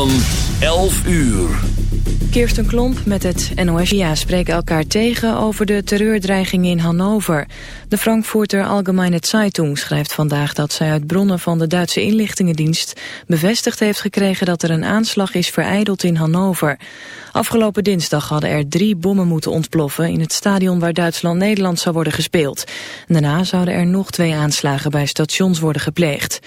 van 11 uur. Kirsten Klomp met het NOS. spreken elkaar tegen over de terreurdreiging in Hannover. De Frankfurter Allgemeine Zeitung schrijft vandaag dat zij uit bronnen van de Duitse inlichtingendienst bevestigd heeft gekregen dat er een aanslag is vereideld in Hannover. Afgelopen dinsdag hadden er drie bommen moeten ontploffen in het stadion waar Duitsland-Nederland zou worden gespeeld. Daarna zouden er nog twee aanslagen bij stations worden gepleegd.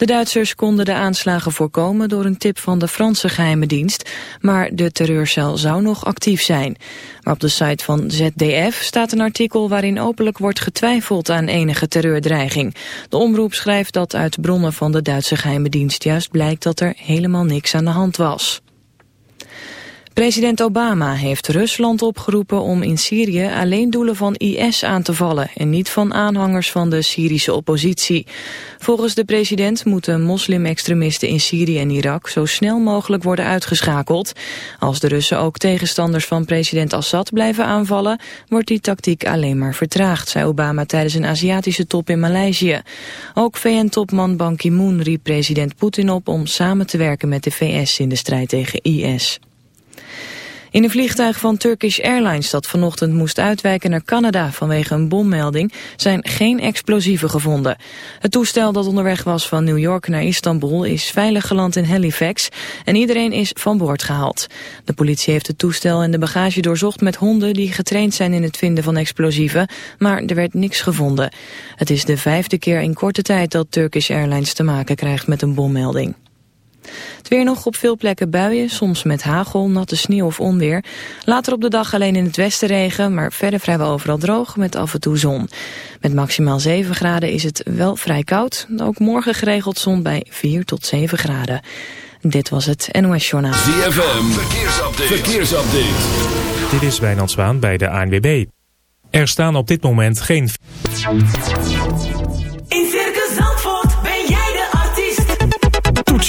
De Duitsers konden de aanslagen voorkomen door een tip van de Franse geheime dienst, maar de terreurcel zou nog actief zijn. Maar op de site van ZDF staat een artikel waarin openlijk wordt getwijfeld aan enige terreurdreiging. De omroep schrijft dat uit bronnen van de Duitse geheime dienst juist blijkt dat er helemaal niks aan de hand was. President Obama heeft Rusland opgeroepen om in Syrië alleen doelen van IS aan te vallen en niet van aanhangers van de Syrische oppositie. Volgens de president moeten moslim-extremisten in Syrië en Irak zo snel mogelijk worden uitgeschakeld. Als de Russen ook tegenstanders van president Assad blijven aanvallen, wordt die tactiek alleen maar vertraagd, zei Obama tijdens een Aziatische top in Maleisië. Ook VN-topman Ban Ki-moon riep president Poetin op om samen te werken met de VS in de strijd tegen IS. In een vliegtuig van Turkish Airlines dat vanochtend moest uitwijken naar Canada vanwege een bommelding zijn geen explosieven gevonden. Het toestel dat onderweg was van New York naar Istanbul is veilig geland in Halifax en iedereen is van boord gehaald. De politie heeft het toestel en de bagage doorzocht met honden die getraind zijn in het vinden van explosieven, maar er werd niks gevonden. Het is de vijfde keer in korte tijd dat Turkish Airlines te maken krijgt met een bommelding. Het weer nog op veel plekken buien, soms met hagel, natte sneeuw of onweer. Later op de dag alleen in het westen regen, maar verder vrijwel overal droog met af en toe zon. Met maximaal 7 graden is het wel vrij koud. Ook morgen geregeld zon bij 4 tot 7 graden. Dit was het NOS Journaal. ZFM, verkeersupdate. verkeersupdate. Dit is Wijnand Zwaan bij de ANWB. Er staan op dit moment geen...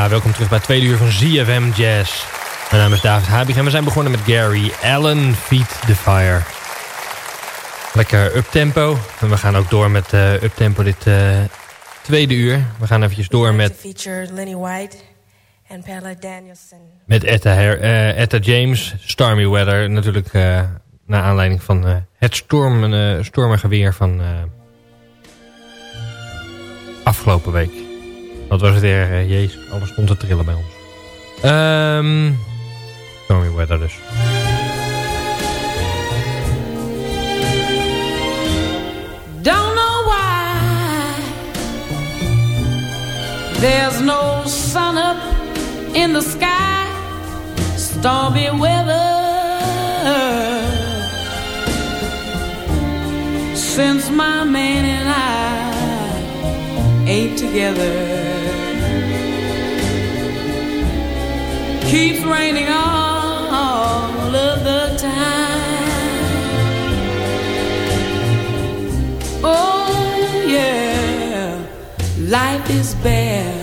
Ja, welkom terug bij het tweede uur van ZFM Jazz. Mijn naam is David Habig en we zijn begonnen met Gary Allen, Feed the Fire. Lekker uptempo. En we gaan ook door met uh, uptempo dit uh, tweede uur. We gaan eventjes door met... Feature Lenny White en Pella Danielson. Met Etta, Her, uh, Etta James, Stormy Weather. Natuurlijk naar aanleiding van het storm, stormige weer van afgelopen week. Wat was het weer? Uh, jezus, alles stond te trillen bij ons. Um, stormy weather dus. Don't know why There's no sun up in the sky Stormy weather Since my man and I ain't together keeps raining all of the time. Oh, yeah, life is bare.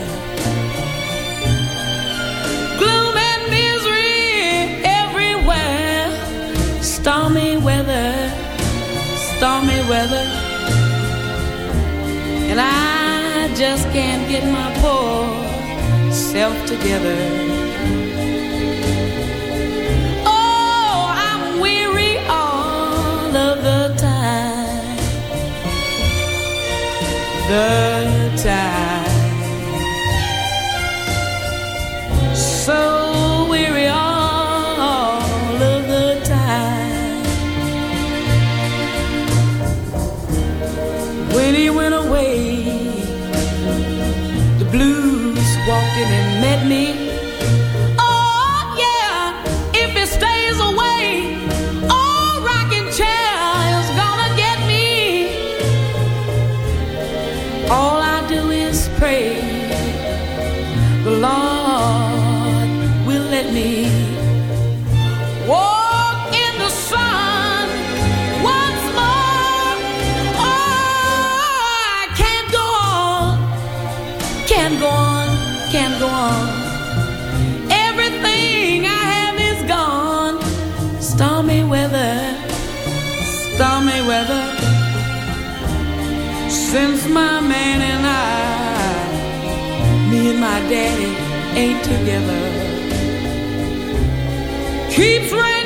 Gloom and misery everywhere. Stormy weather, stormy weather. And I just can't get my poor self together. The time. can go on, can't go on. Everything I have is gone. Stormy weather, stormy weather. Since my man and I, me and my daddy ain't together. Keeps raining.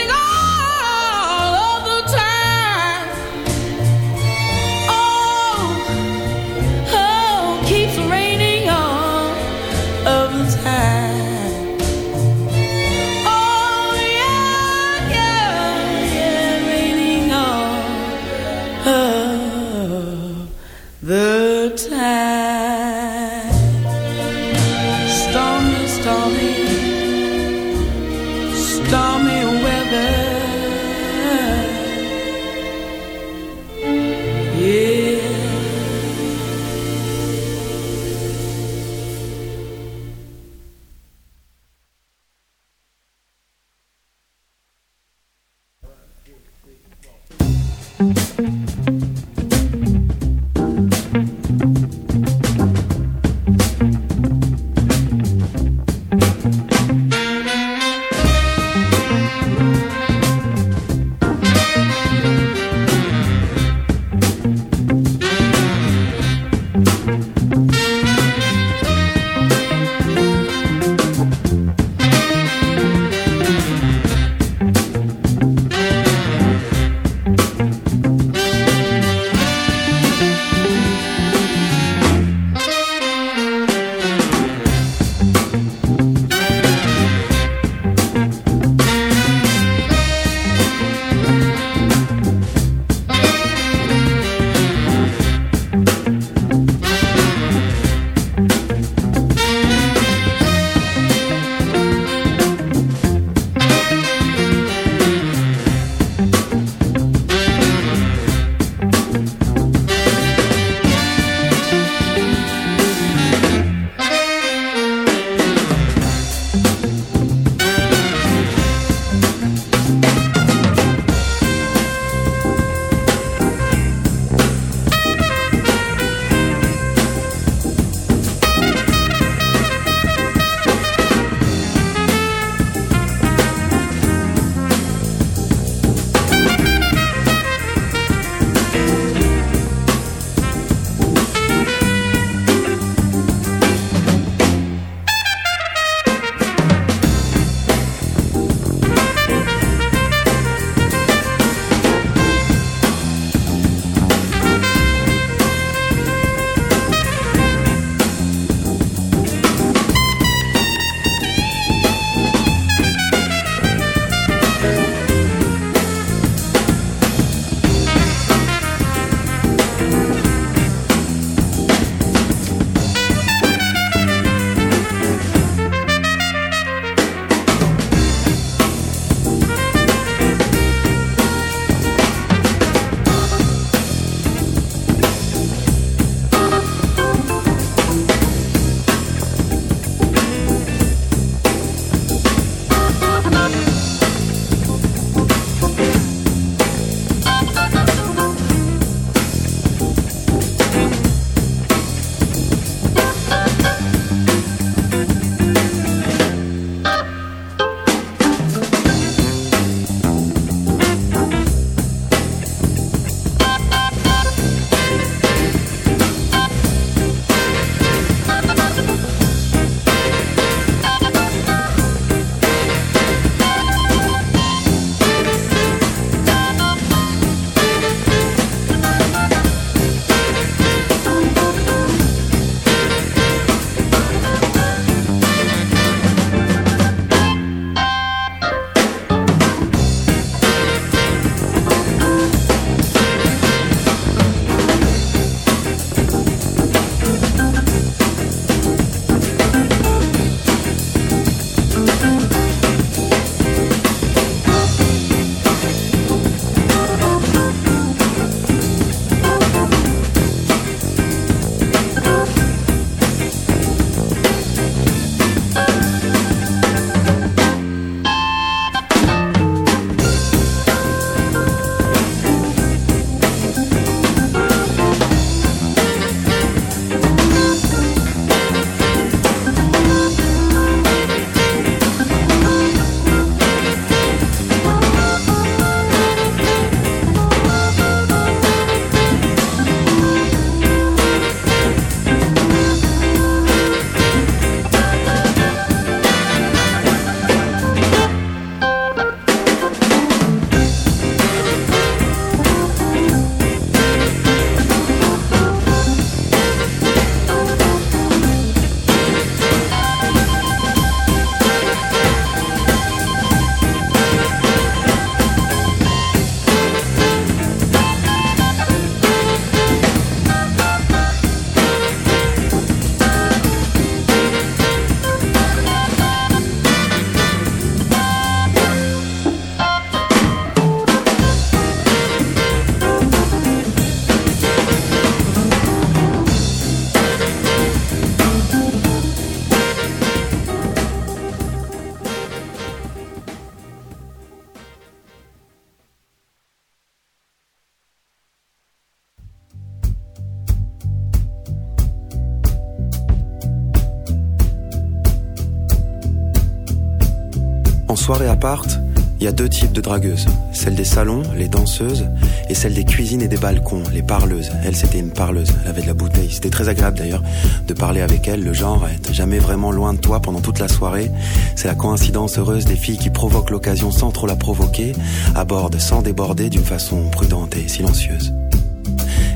Il y a deux types de dragueuses. Celle des salons, les danseuses, et celle des cuisines et des balcons, les parleuses. Elle, c'était une parleuse, elle avait de la bouteille. C'était très agréable d'ailleurs de parler avec elle, le genre être jamais vraiment loin de toi pendant toute la soirée. C'est la coïncidence heureuse des filles qui provoquent l'occasion sans trop la provoquer, abordent sans déborder d'une façon prudente et silencieuse.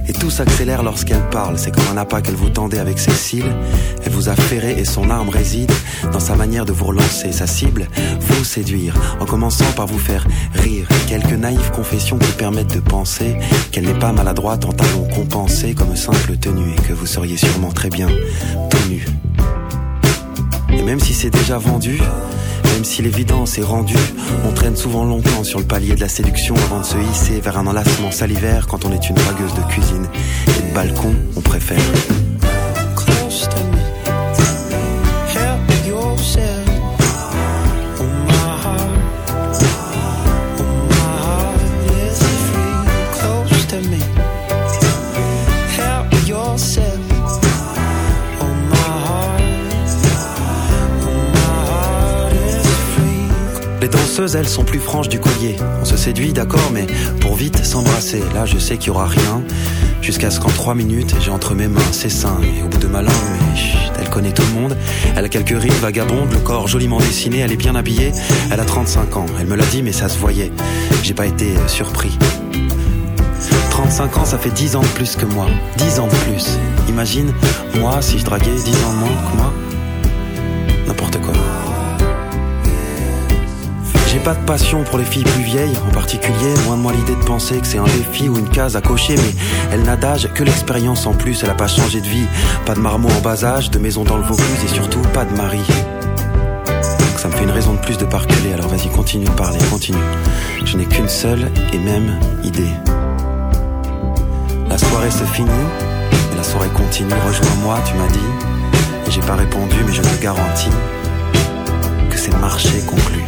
Et tout s'accélère lorsqu'elle parle. C'est comme un appât qu'elle vous tendait avec ses cils. Elle vous a ferré et son arme réside dans sa manière de vous relancer. Sa cible, vous séduire, en commençant par vous faire rire. Quelques naïves confessions qui permettent de penser qu'elle n'est pas maladroite en talons compensés comme simple tenue et que vous seriez sûrement très bien tenu. Et même si c'est déjà vendu, même si l'évidence est rendue, on traîne souvent longtemps sur le palier de la séduction avant de se hisser vers un enlacement salivaire quand on est une dragueuse de cuisine. Et de balcon, on préfère. Les danseuses, elles, sont plus franches du collier. On se séduit, d'accord, mais pour vite s'embrasser. Là, je sais qu'il y aura rien. Jusqu'à ce qu'en trois minutes, j'ai entre mes mains ses seins. Et au bout de ma langue, elle connaît tout le monde. Elle a quelques rides vagabondes, le corps joliment dessiné, elle est bien habillée. Elle a 35 ans. Elle me l'a dit, mais ça se voyait. J'ai pas été euh, surpris. 35 ans, ça fait 10 ans de plus que moi. 10 ans de plus. Imagine, moi, si je draguais 10 ans de moins que moi. N'importe quoi. Pas de passion pour les filles plus vieilles, en particulier, loin de moi l'idée de penser que c'est un défi ou une case à cocher, mais elle n'a d'âge que l'expérience en plus, elle a pas changé de vie, pas de marmot en bas âge, de maison dans le Vaucluse et surtout pas de mari. Donc ça me fait une raison de plus de parculer, alors vas-y continue de parler, continue. Je n'ai qu'une seule et même idée. La soirée se finit, et la soirée continue, rejoins-moi, tu m'as dit. Et j'ai pas répondu, mais je te garantis que c'est marché conclu.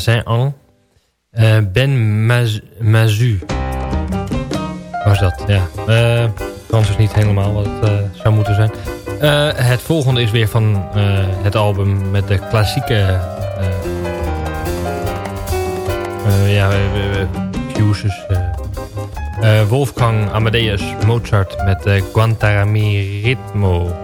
Saint-An. Uh, ben Maz Mazu. Was dat, ja. Uh, Frans is niet helemaal wat uh, zou moeten zijn. Uh, het volgende is weer van het album met de klassieke... ja, fuses. Wolfgang Amadeus Mozart met Guantanamera Ritmo.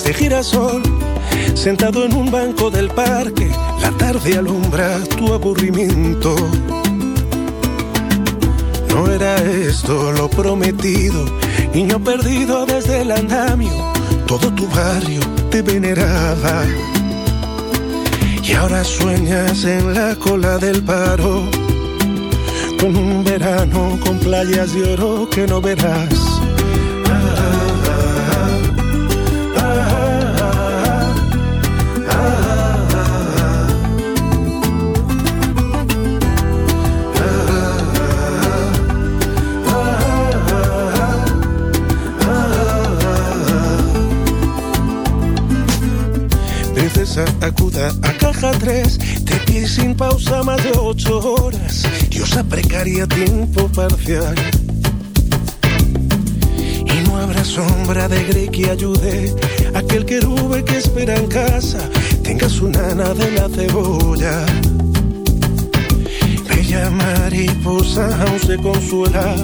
De girasol, sentado en un banco del parque, la tarde alumbra tu aburrimiento. No era esto lo prometido, niño perdido desde el andamio, todo tu barrio te veneraba. Y ahora sueñas en la cola del paro, con un verano con playas de oro que no verás acuda a caja 3, te pide sin pausa más de 8 horas, diosa precaria tiempo parcial. Y no habrá sombra de grey que ayude a aquel querube que espera en casa, tenga su nana de la cebolla. Bella mariposa aún se consuela.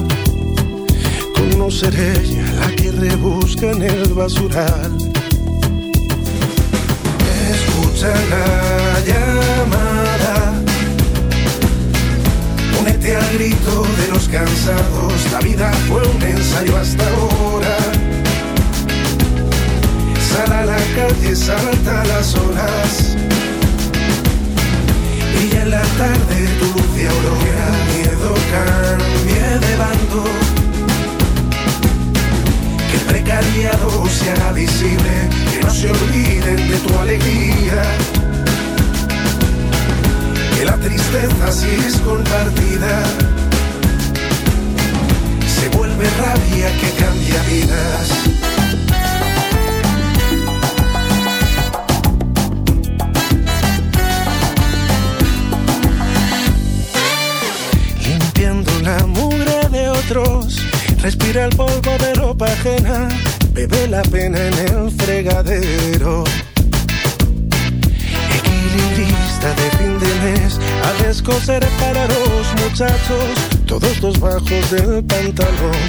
Con no ser ella la que rebusca en el basural la llamada. Únete al grito de los cansados, la vida fue un ensayo hasta ahora. Sal a la calle, salta las horas. Y en la tarde tu luz y aurora, miedo cambie de bando. Se haga visible que no se olviden de tu alegría. Que la tristeza si es compartida se vuelve rabia que cambia vidas. Limpiando la mugre de otros, respira el polvo de ropa ajena bebe la pena en el fregadero. Equilibrista de fin de mes, a descoser para los muchachos, todos los bajos del pantalón.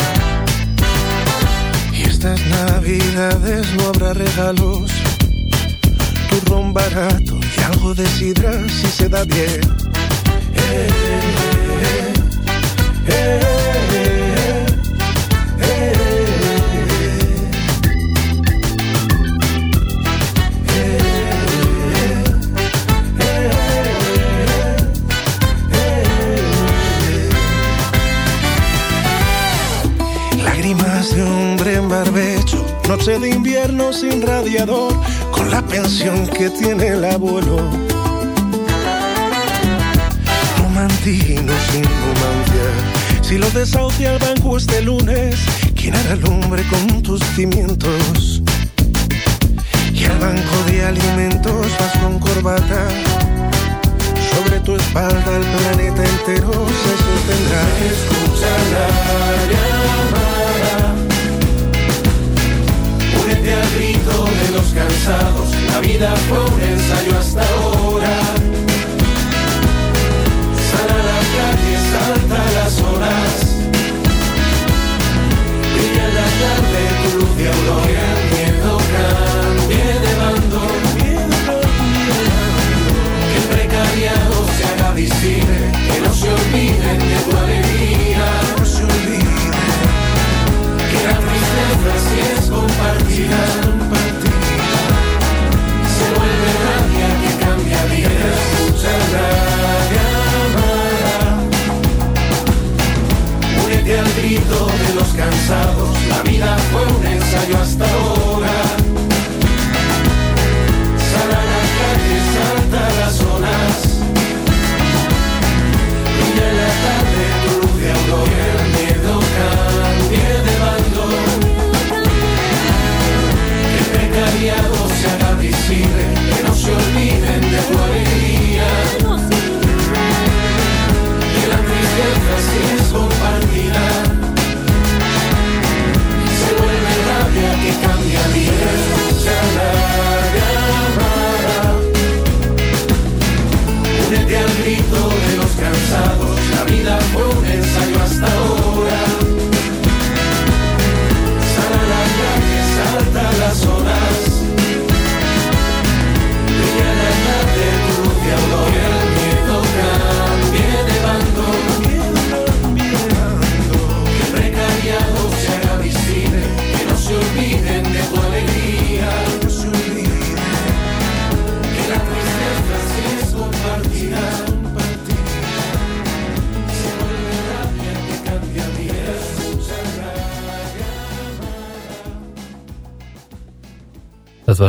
Y estas navidades no habrá regalos, turrón barato y algo de sidra si se da bien. Eh, eh, eh, Noche de invierno sin radiador, con la pensión que tiene el abuelo. Romantino sin romancia, si lo desahucia el banco este lunes, ¿quién hará el hombre con tus cimientos? Y al banco de alimentos vas con corbata, sobre tu espalda el planeta entero se sostendrá. Escucha la llamada al de los cansados, la vida fue un ensayo hasta ahora. Sal a la calle, salta las horas.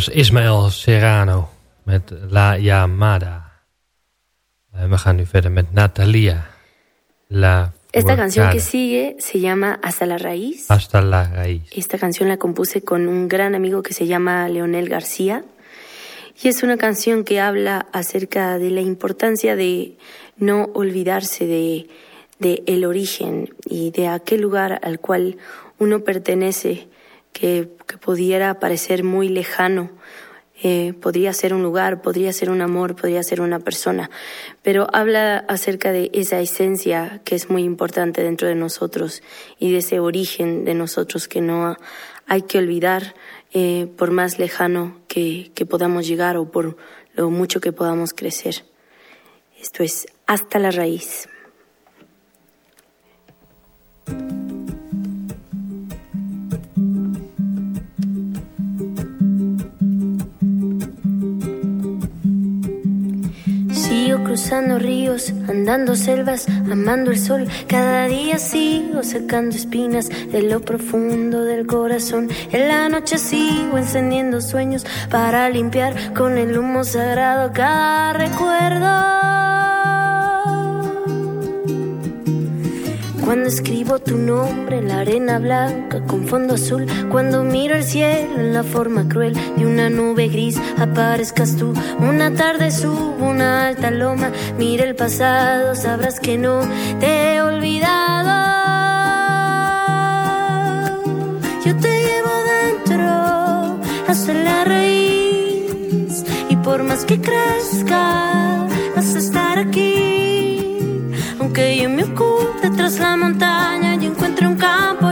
Was Ismael Serrano met La Llamada. Uh, we gaan nu verder met Natalia. La Esta canción que sigue se llama Hasta la Raíz. Hasta la Raíz. Esta canción la compuse con un gran amigo que se llama Leonel García. Y es una canción que habla acerca de la importancia de no olvidarse de, de el origen y de aquel lugar al cual uno pertenece, que, pudiera parecer muy lejano, eh, podría ser un lugar, podría ser un amor, podría ser una persona, pero habla acerca de esa esencia que es muy importante dentro de nosotros y de ese origen de nosotros que no hay que olvidar eh, por más lejano que, que podamos llegar o por lo mucho que podamos crecer. Esto es hasta la raíz. Sigo cruzando ríos, andando selvas, amando el sol. Cada día sigo sacando espinas de lo profundo del corazón. En la noche sigo encendiendo sueños para limpiar con el humo sagrado cada recuerdo. Cuando escribo tu nombre en la arena blanca con fondo azul, cuando miro el cielo en la forma cruel de una nube gris, aparezcas tú. Una tarde subo una alta loma, mira el pasado, sabrás que no te he olvidado. Yo te llevo dentro hasta la raíz y por más que crezca, vas a estar aquí, aunque yo me ocupe tras la montaña y encuentro un campo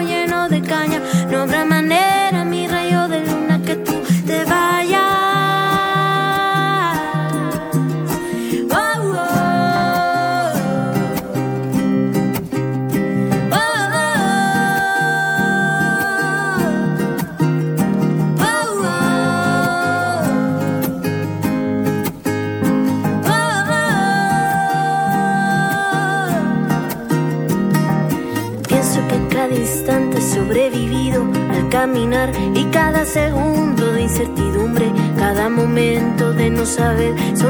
saber,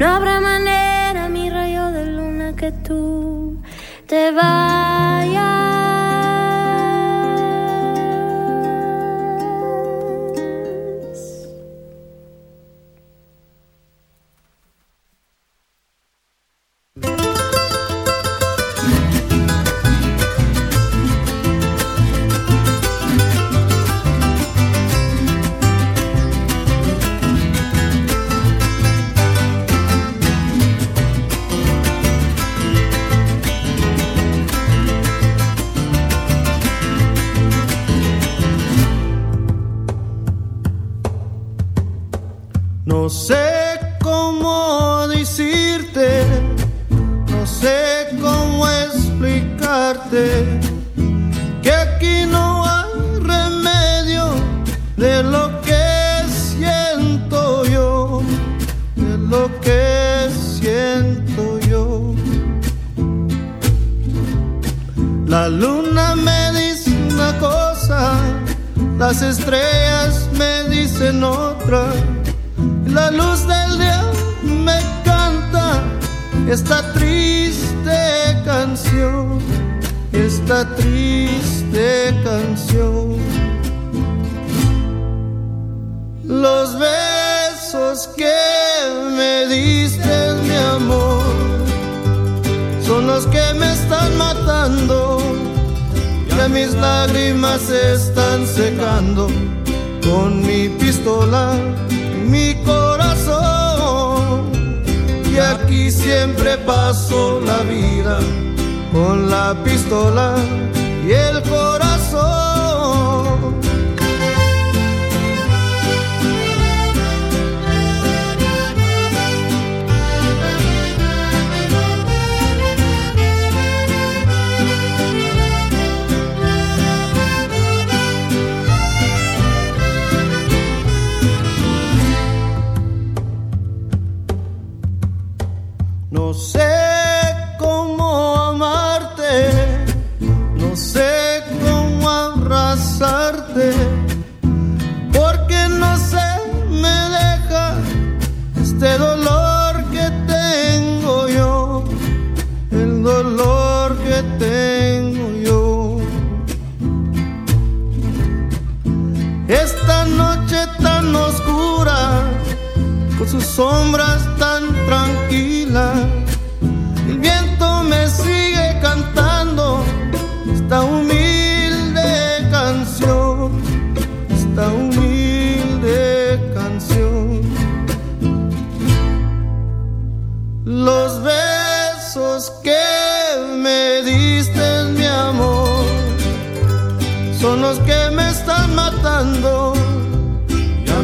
no triste canción. Los besos que me diste, mi amor, son los que me están matando. Ya mis lágrimas se están secando con mi pistola mi corazón. Y aquí siempre paso la vida con la pistola y el corazón. Sombras tan tranquilas.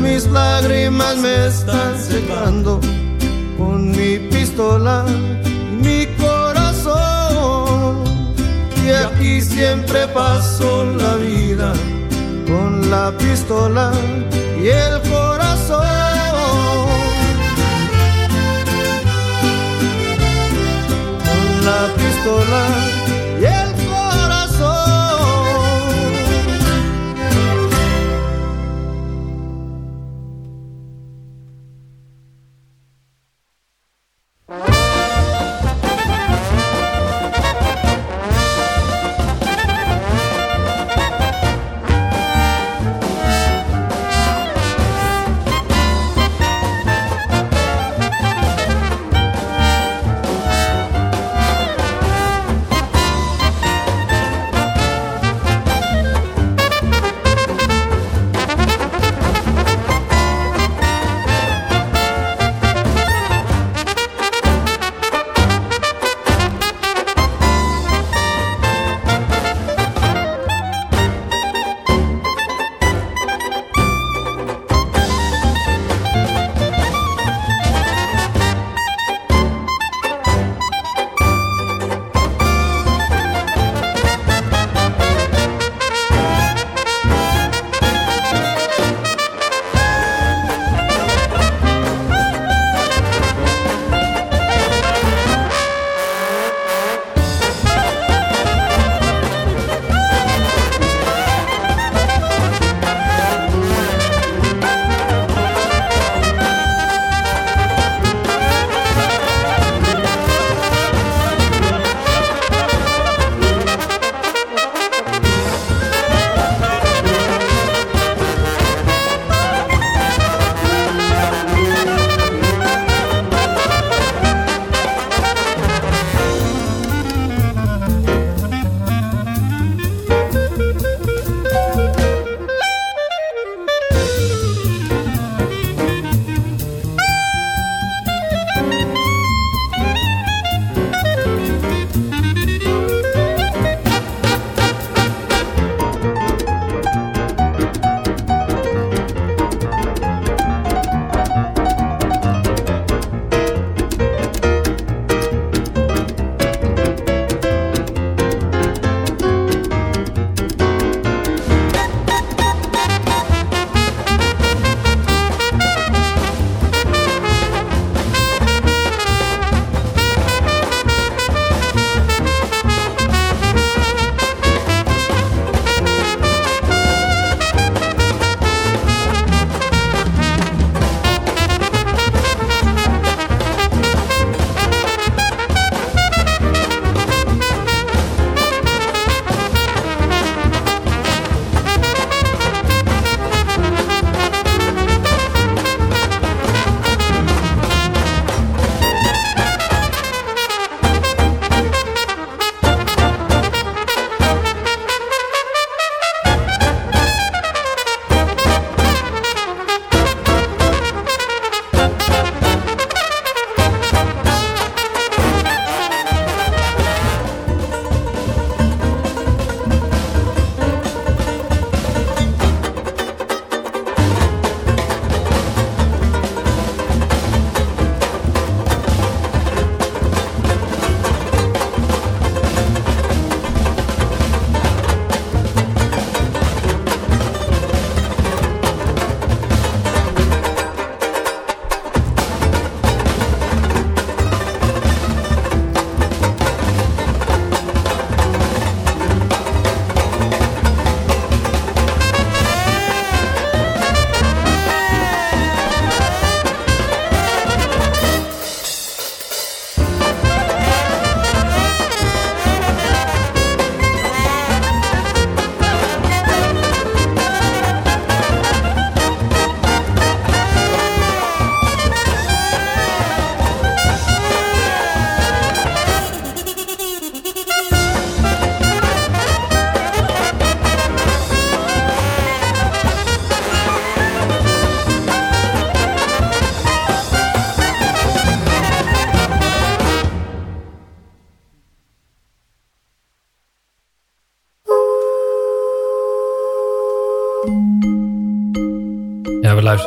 Mis lágrimas me están secando con mi pistola, mi corazón. Y aquí siempre paso la vida con la pistola y el corazón. Con la pistola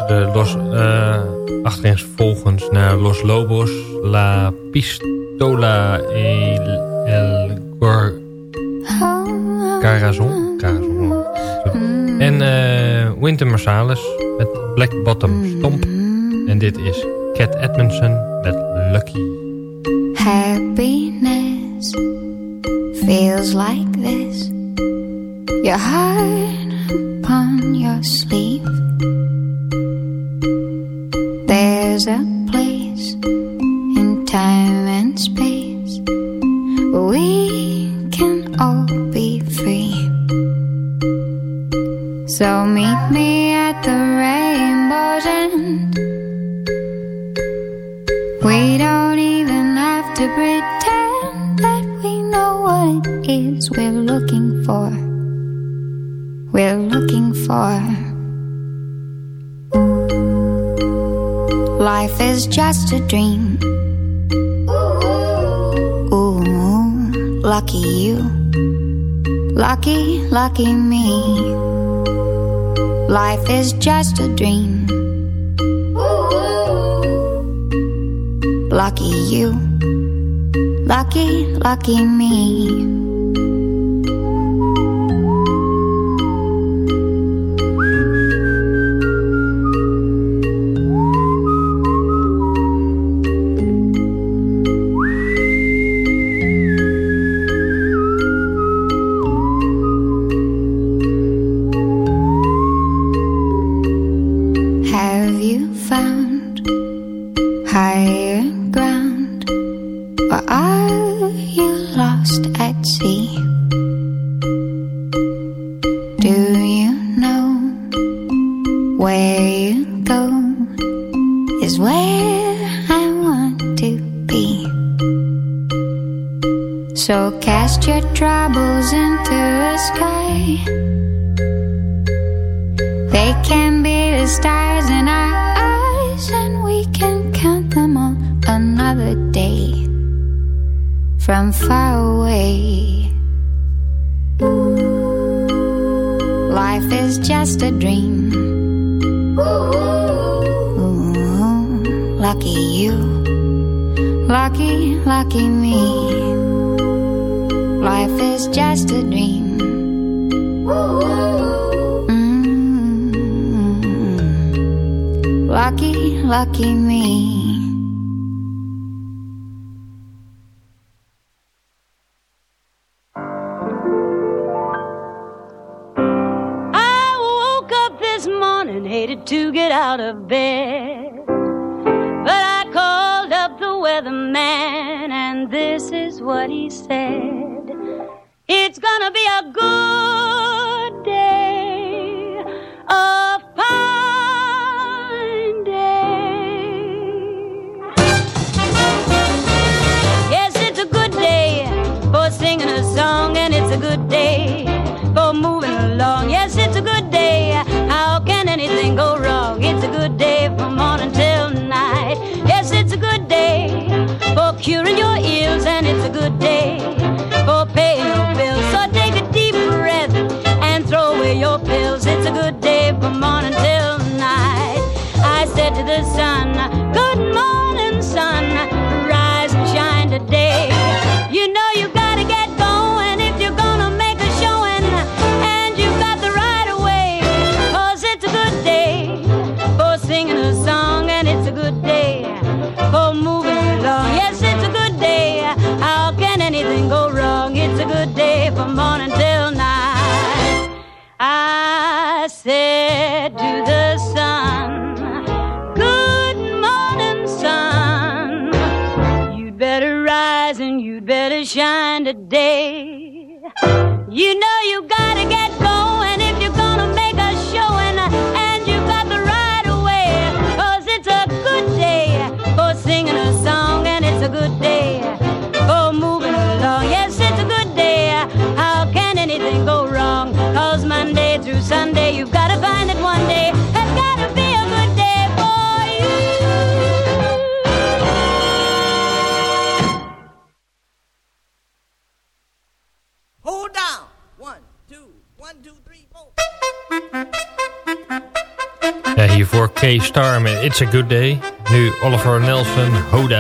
luisterde los, uh, volgens naar Los Lobos, La Pistola El, El Cor Carazon. En uh, Winter Marsalis met Black Bottom Stomp. En dit is Cat Edmondson we can all be free. So meet me at the rainbow's end. We don't even have to pretend that we know what it is we're looking for we're looking for. Life is just a dream. Lucky, me. Life is just a dream. Lucky you. Lucky, lucky me. Lucky you, lucky, lucky me. Life is just a dream. Mm -hmm. Lucky, lucky me. to get out of bed. said, It's gonna be a good day, a fine day. Yes, it's a good day for singing a song, and it's a good day for moving along. Yes, it's a good day. How can anything go wrong? It's a good day from morning till night. Yes, it's a good day for curing your ears from morning till night. I said to the sun, sunshine today. You know you gotta get going if you're gonna make a showing, and you got the right away. Cause it's a good day for singing a song, and it's a good day for moving along. Yes, it's a good day. How can anything go wrong? Cause Monday through Sunday, you gotta find it one hiervoor K-Star met It's a Good Day. Nu Oliver Nelson, Hold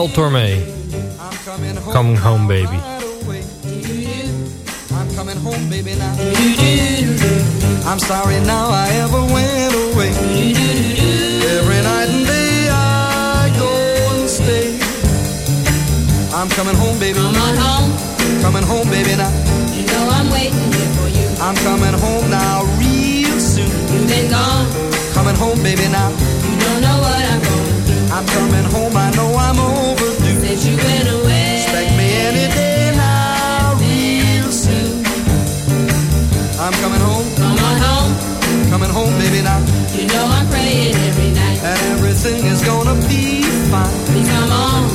Met Mel Tormé. Coming Home Baby. I'm coming home baby now. I'm sorry now I ever went away. Every night and day I go and stay. I'm coming home, baby. Come on home. Coming home, baby, now. You know I'm waiting here for you. I'm coming home now, real soon. You've been gone. Coming home, baby, now. You don't know what I'm going through. I'm coming home, I know I'm overdue. Since you went away. Expect me any day now, real soon. I'm coming home. Come on home. Coming home, baby, now. You know I'm praying every night. And everything is gonna be fine. Please come on.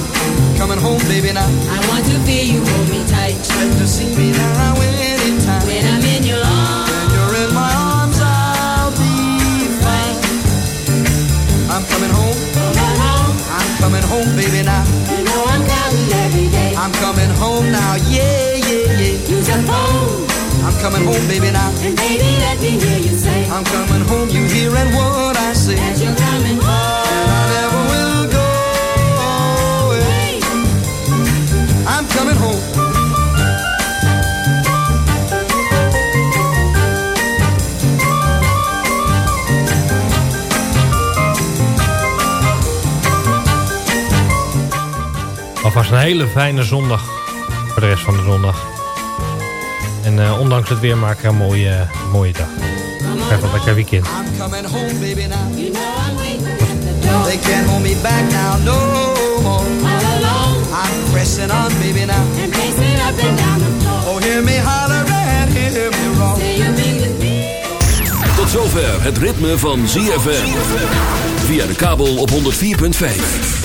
Coming home, baby, now. I want to feel you hold me tight. Expect to see me now anytime. When I'm in home, baby, now. You know I'm counting every day. I'm coming home now, yeah, yeah, yeah. Use your phone. I'm coming home, baby, now. And baby, let me hear you say. I'm coming home, you hearing what I say. That you're coming home. Alvast een hele fijne zondag voor de rest van de zondag. En eh, ondanks het weer maken een mooie, mooie dag. Krijg wat lekker weekend. I'm coming home, baby, now. You know I'm. They can't hold me back now, no more. All alone. I'm pressing on, baby, now. And pacing up and down the floor. Oh, hear me holler and hear me roar. Say you'll be with me. Tot zover het ritme van ZFM. Via de kabel op 104.5.